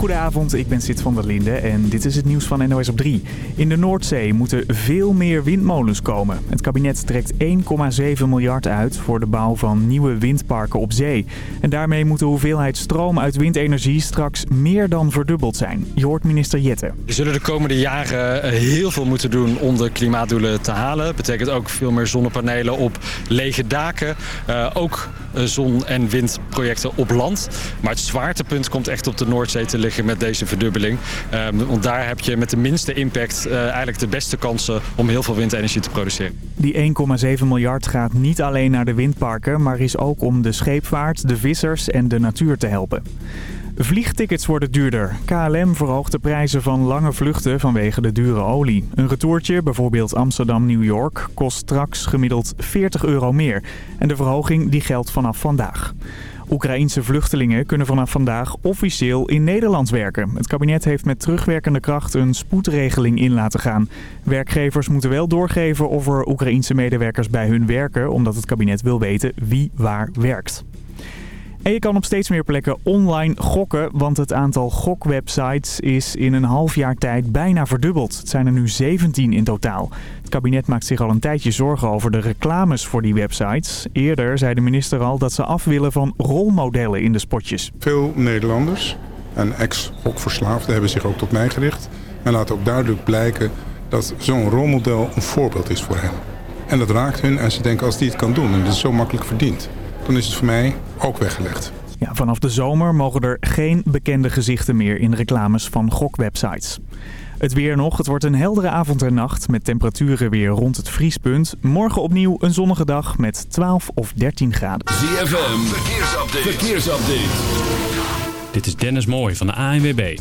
Goedenavond, ik ben Sid van der Linde en dit is het nieuws van NOS op 3. In de Noordzee moeten veel meer windmolens komen. Het kabinet trekt 1,7 miljard uit voor de bouw van nieuwe windparken op zee. En daarmee moet de hoeveelheid stroom uit windenergie straks meer dan verdubbeld zijn. Je hoort minister Jette. We zullen de komende jaren eh, heel veel moeten doen om de klimaatdoelen te halen. Dat betekent ook veel meer zonnepanelen op lege daken. Uh, ook eh, zon- en windprojecten op land. Maar het zwaartepunt komt echt op de Noordzee te liggen met deze verdubbeling. Um, want daar heb je met de minste impact uh, eigenlijk de beste kansen om heel veel windenergie te produceren. Die 1,7 miljard gaat niet alleen naar de windparken, maar is ook om de scheepvaart, de vissers en de natuur te helpen. Vliegtickets worden duurder. KLM verhoogt de prijzen van lange vluchten vanwege de dure olie. Een retourtje, bijvoorbeeld Amsterdam-New York, kost straks gemiddeld 40 euro meer. En de verhoging die geldt vanaf vandaag. Oekraïense vluchtelingen kunnen vanaf vandaag officieel in Nederland werken. Het kabinet heeft met terugwerkende kracht een spoedregeling in laten gaan. Werkgevers moeten wel doorgeven of er Oekraïense medewerkers bij hun werken... omdat het kabinet wil weten wie waar werkt. En je kan op steeds meer plekken online gokken, want het aantal gokwebsites is in een half jaar tijd bijna verdubbeld. Het zijn er nu 17 in totaal. Het kabinet maakt zich al een tijdje zorgen over de reclames voor die websites. Eerder zei de minister al dat ze af willen van rolmodellen in de spotjes. Veel Nederlanders en ex-gokverslaafden hebben zich ook tot mij gericht. En laat ook duidelijk blijken dat zo'n rolmodel een voorbeeld is voor hen. En dat raakt hun en ze denken als die het kan doen en dat is zo makkelijk verdiend dan is het voor mij ook weggelegd. Ja, vanaf de zomer mogen er geen bekende gezichten meer in reclames van gokwebsites. Het weer nog. Het wordt een heldere avond en nacht met temperaturen weer rond het vriespunt. Morgen opnieuw een zonnige dag met 12 of 13 graden. ZFM, verkeersupdate. verkeersupdate. Dit is Dennis Mooij van de ANWB.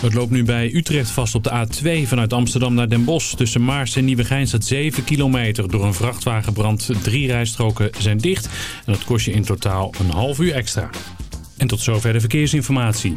Het loopt nu bij Utrecht vast op de A2 vanuit Amsterdam naar Den Bosch. Tussen Maars en Nieuwegein staat 7 kilometer. Door een vrachtwagenbrand drie rijstroken zijn dicht. En dat kost je in totaal een half uur extra. En tot zover de verkeersinformatie.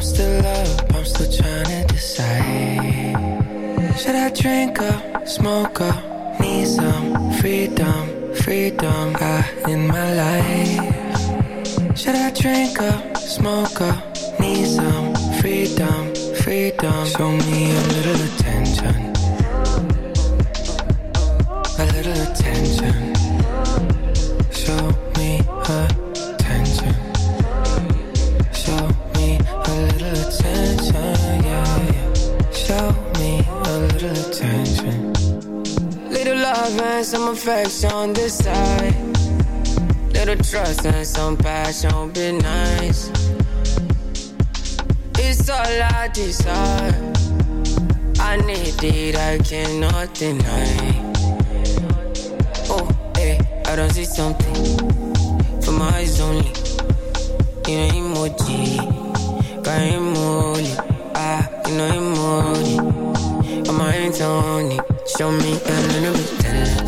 Smoke up, I'm still tryna decide. Should I drink a smoker? need some freedom, freedom uh, in my life. Should I drink up, smoke up, need some freedom, freedom? Show me a little attention, affection on side. Little trust and some passion, be nice. It's all I desire. I need it, I cannot deny. Oh, hey, I don't see something for my eyes only. You know emoji, got emoji, ah, you know emoji. On my hands on show me a little bit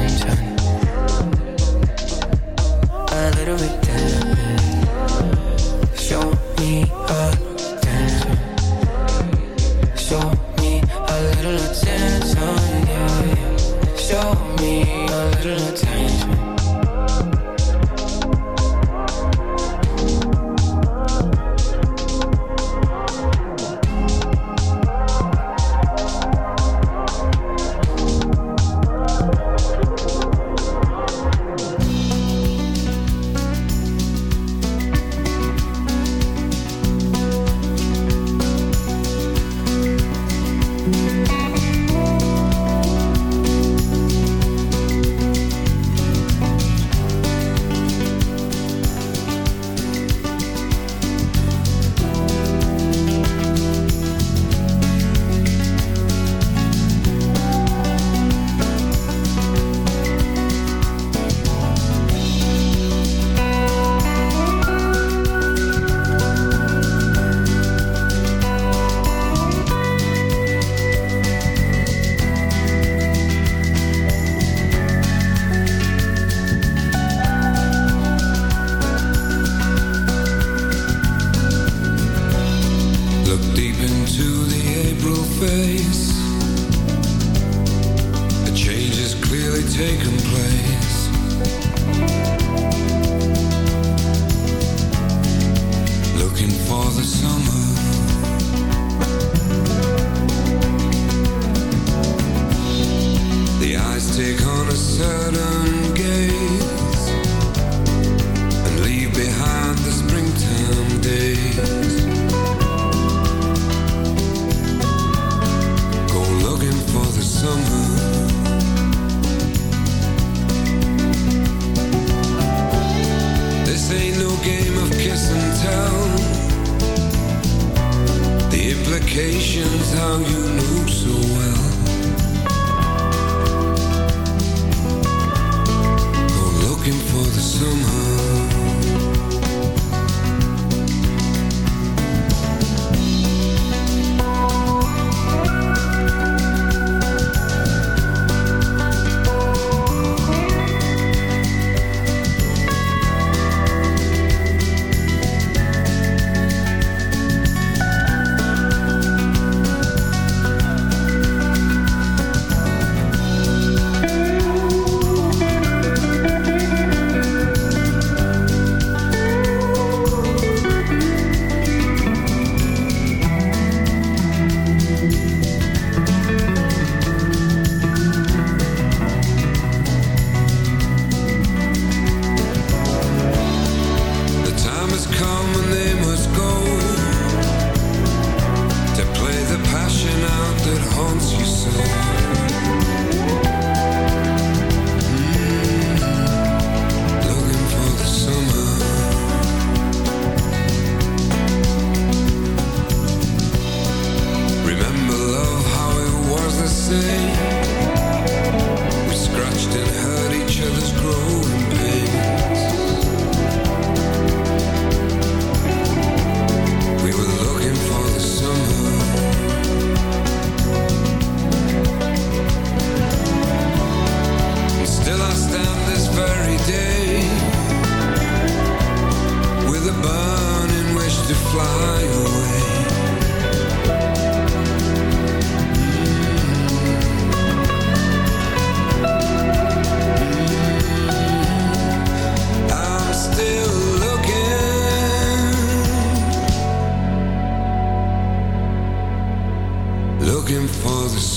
a implications how you knew so well. Go looking for the somehow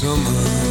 summer.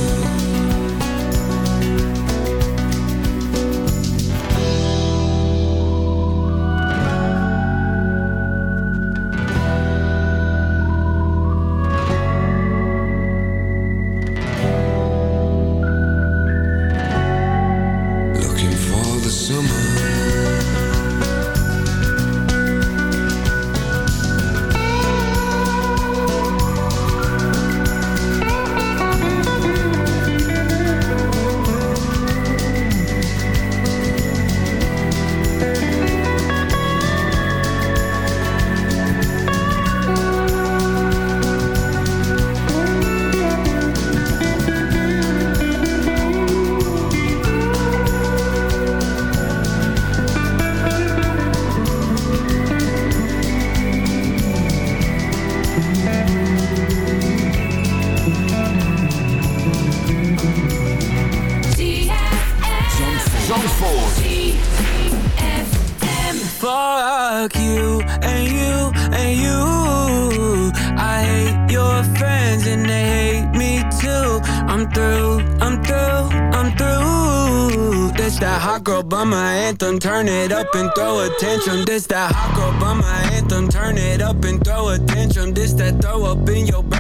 Anthem. Turn it up and throw a tantrum. This that hot girl my anthem. Turn it up and throw a tantrum. This that throw up in your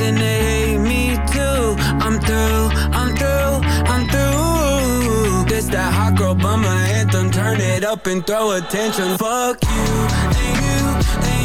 and they hate me too. I'm through, I'm through, I'm through. This that hot girl bummer anthem. Turn it up and throw a tantrum. Fuck you and you and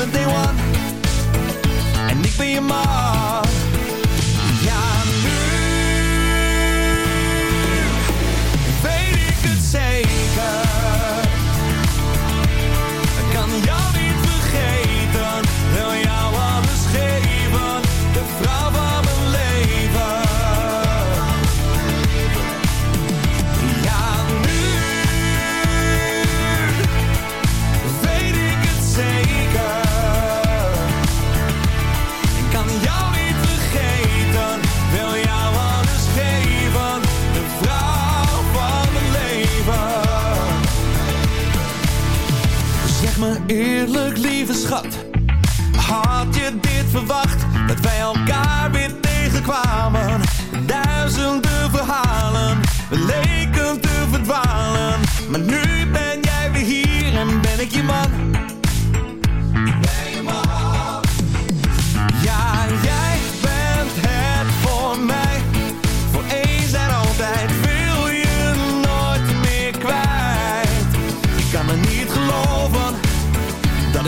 And they want. En ik ben je man.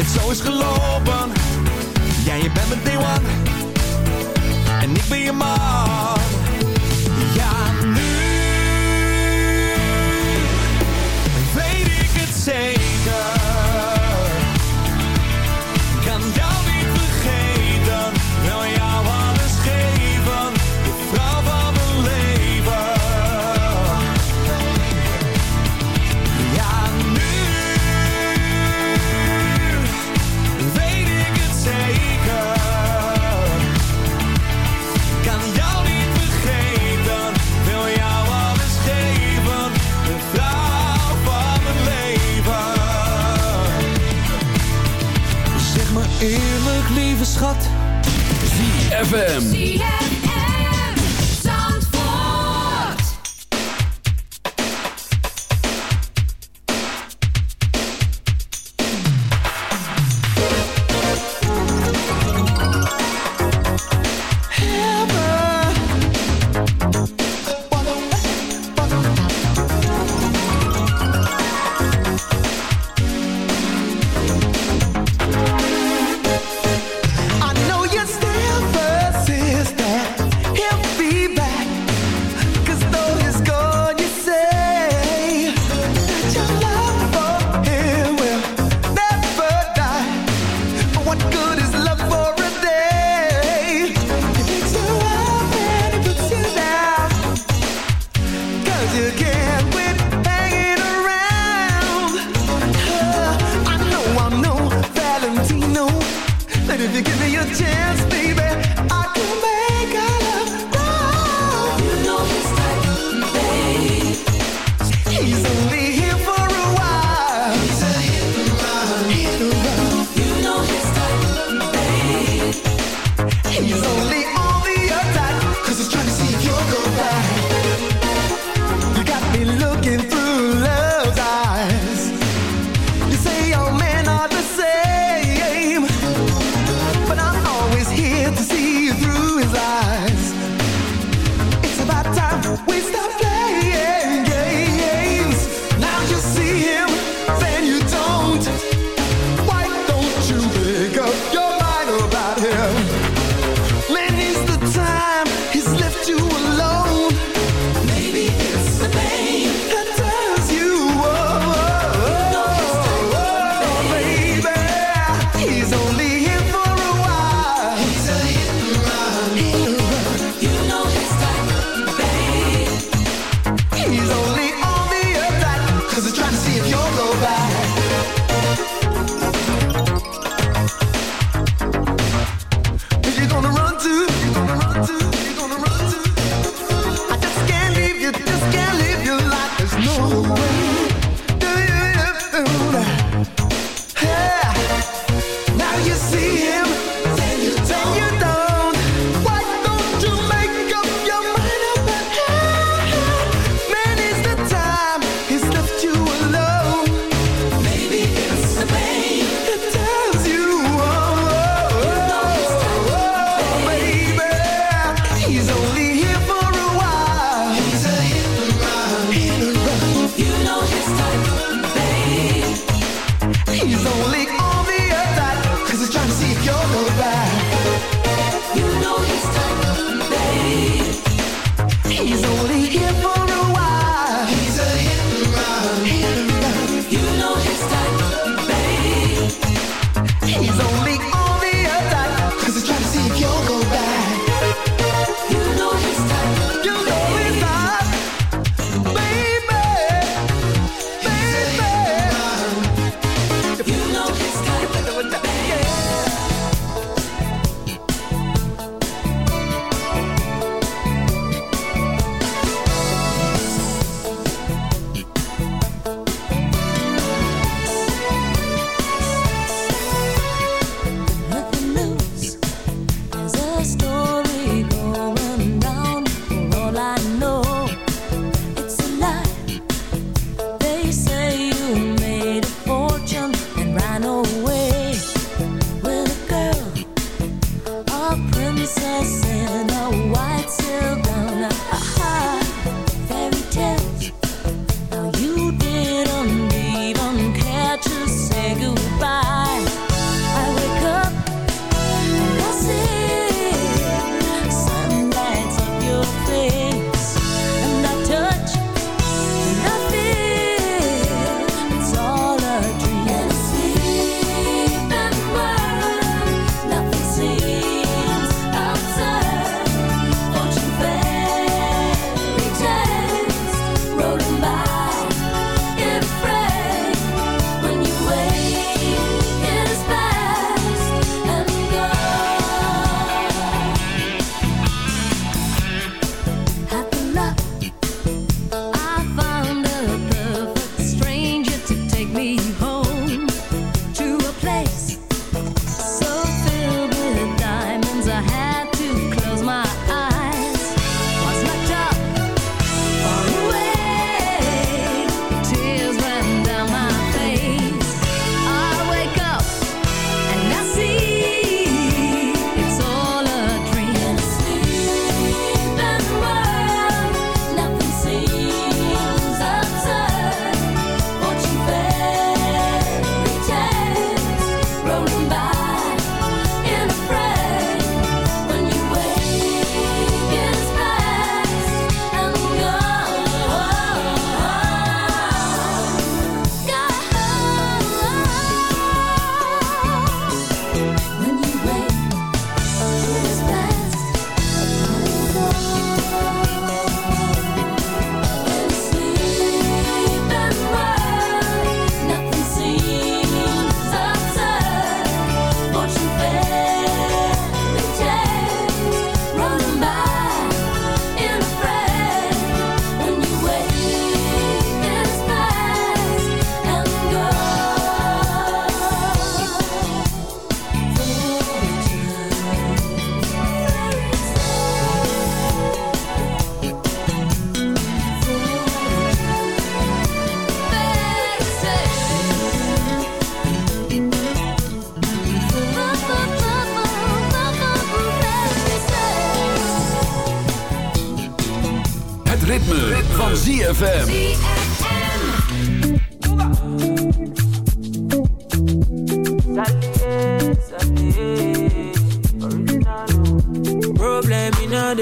zo is gelopen. Jij, ja, je bent mijn day one. En ik ben je man. ZFM.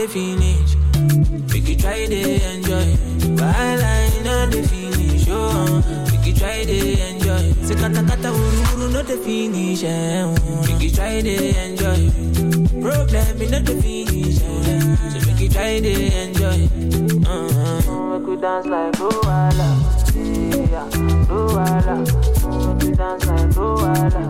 The finish. We could try to enjoy. I know the finish. Oh, we could try to enjoy. Se kata kata uru not no the finish. Eh. We could try to enjoy. Problem in all the finish. Eh. So we could try to enjoy. Uh-huh. We could dance like Luala. Yeah, Luala. We could dance like Luala.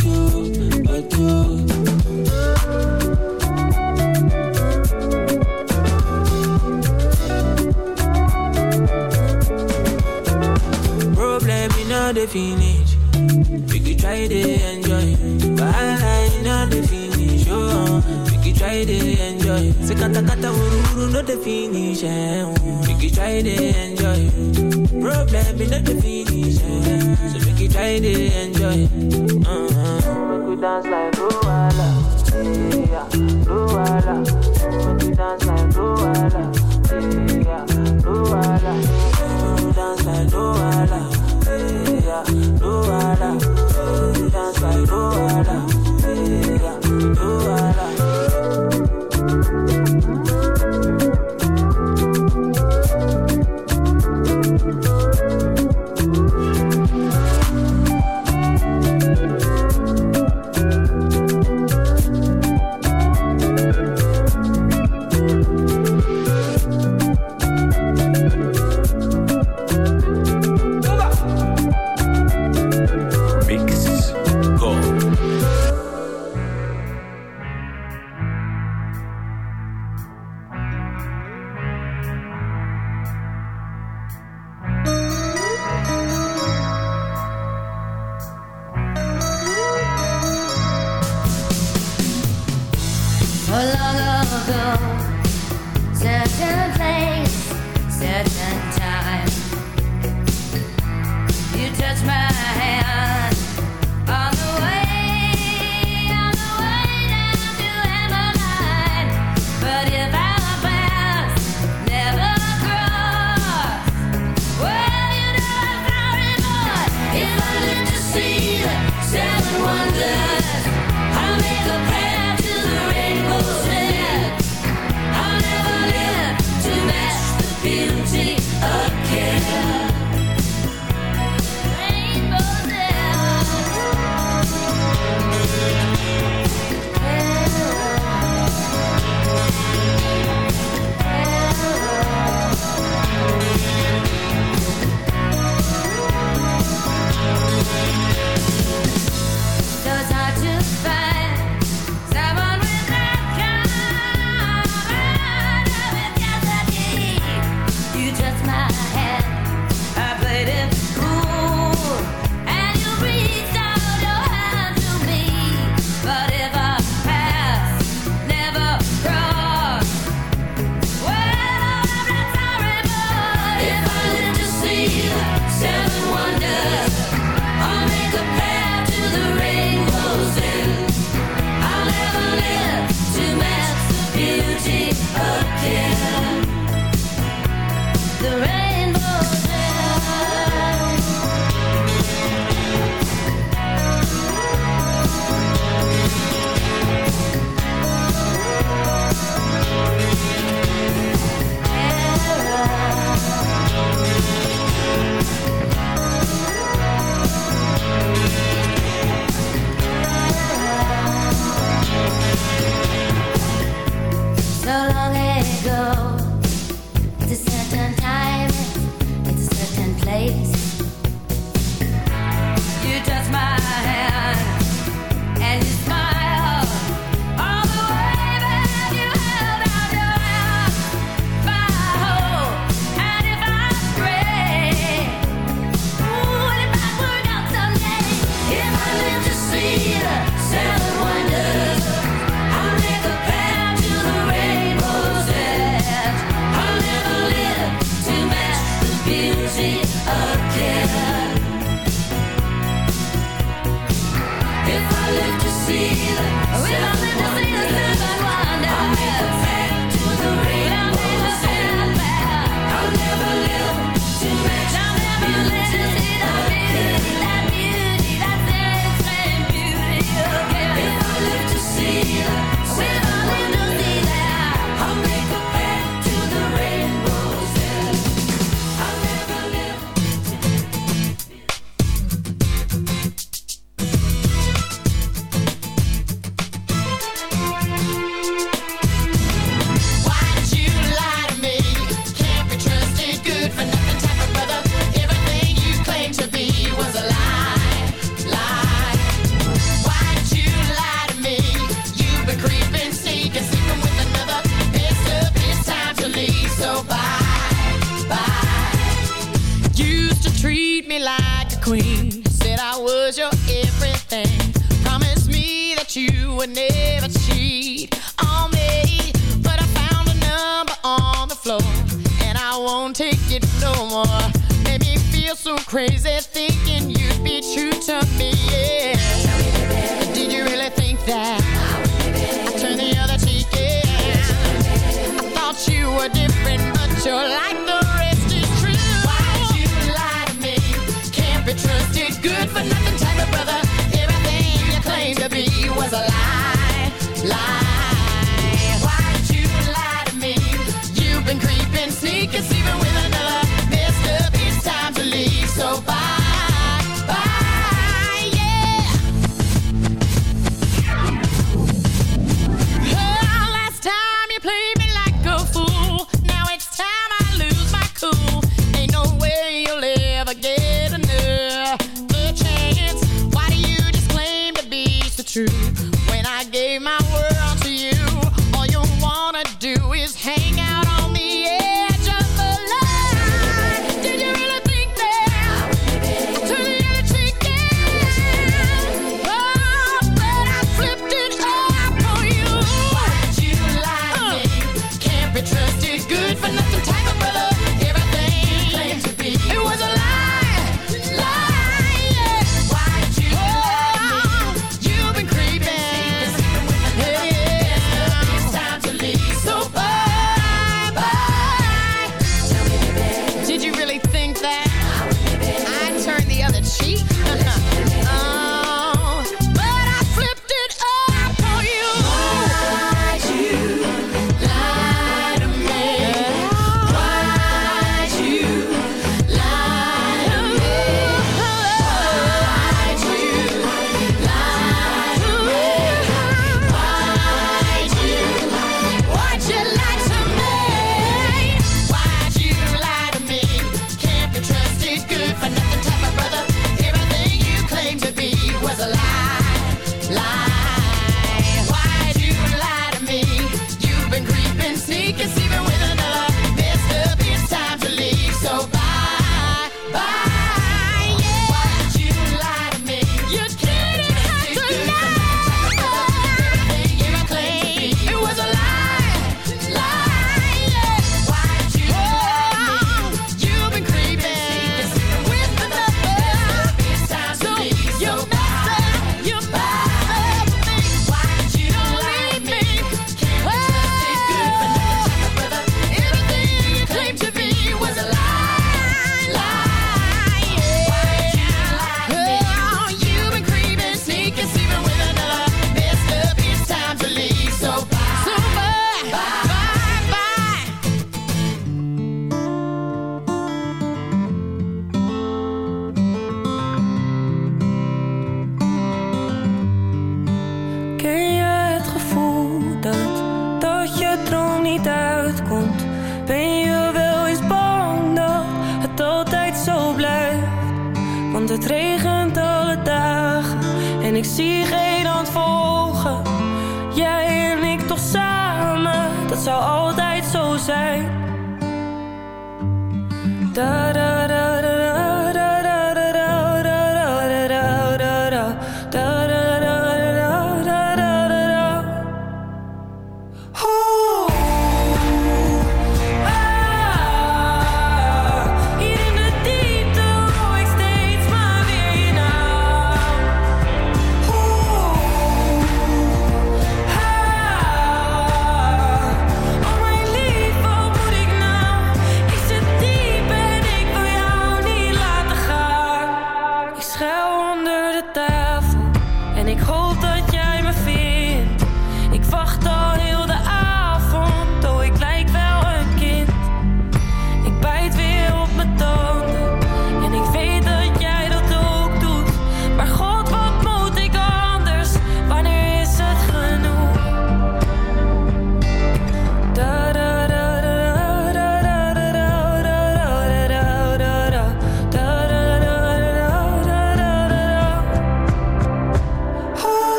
finish. We could try to enjoy. While I know the finish. Oh, we could try to enjoy. Se kata kata uru uru no the finish. Eh. We could try to enjoy. Problem in all the finish. Eh. So we could try to enjoy. Uh-huh. We could dance like Luala. Yeah, Luala.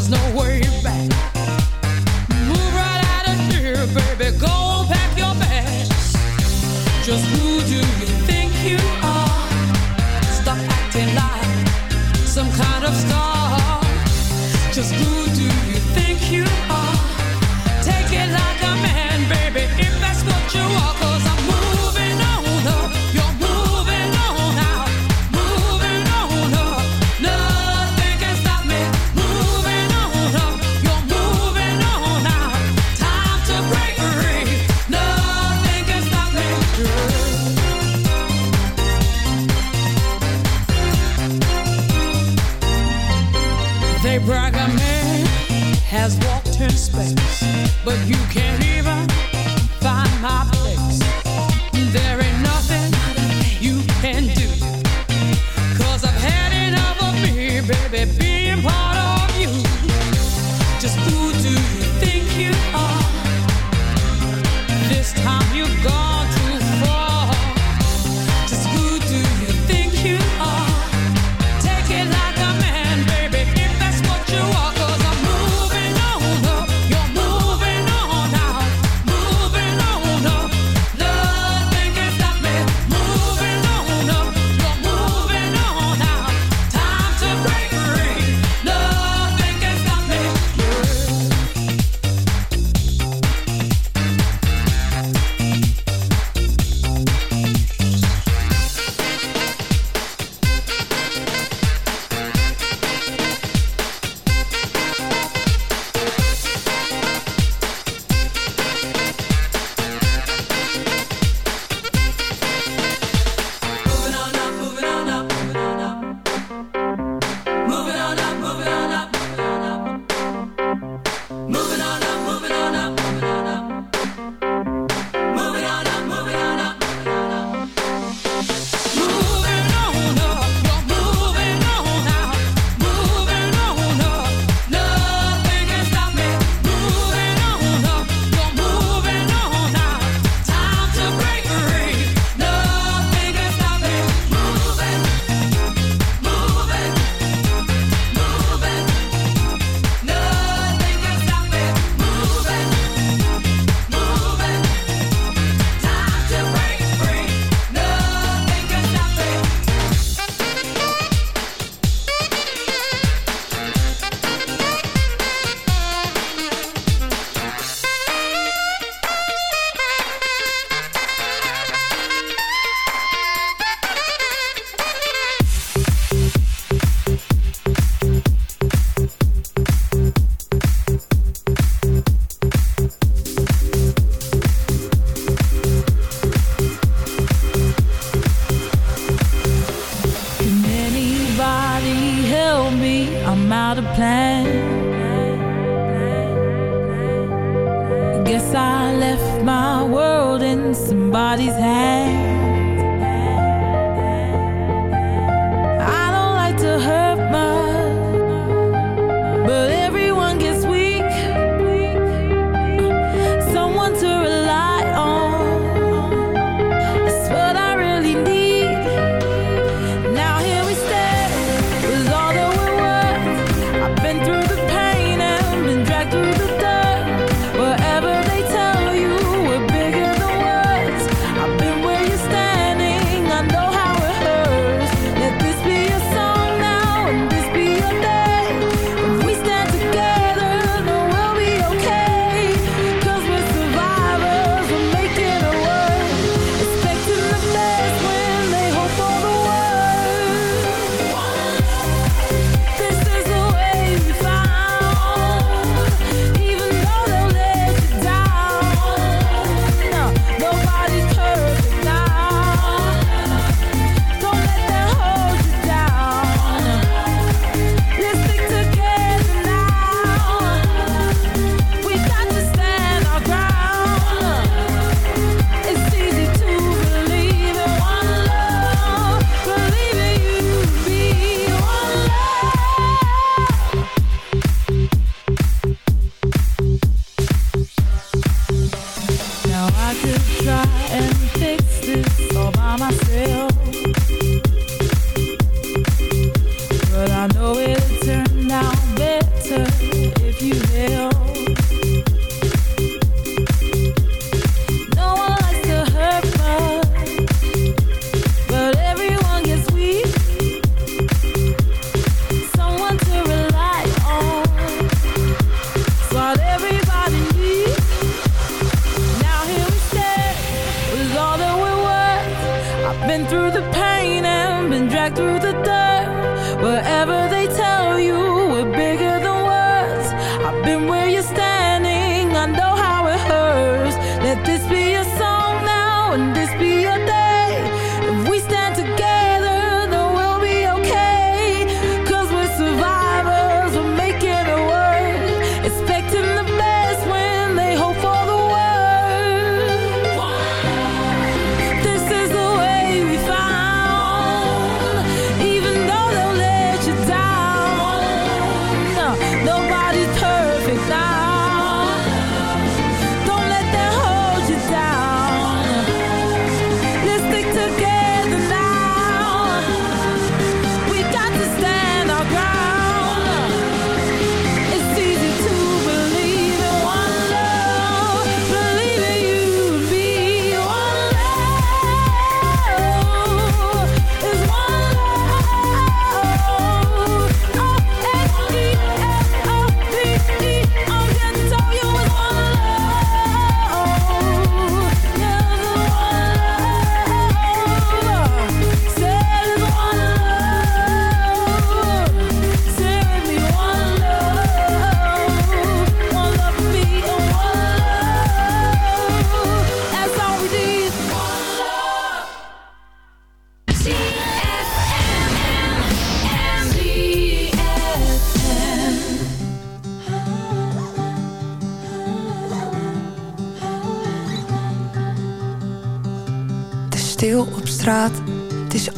There's no way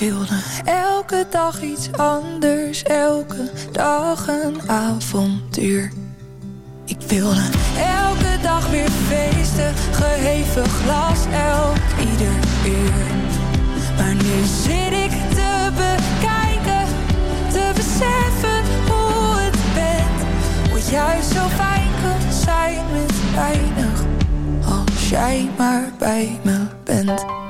Wilde elke dag iets anders, elke dag een avontuur. Ik wilde elke dag weer feesten, geheven glas elk ieder uur. Maar nu zit ik te bekijken, te beseffen hoe het bent. Hoe juist zo fijn kan zijn met weinig, als jij maar bij me bent.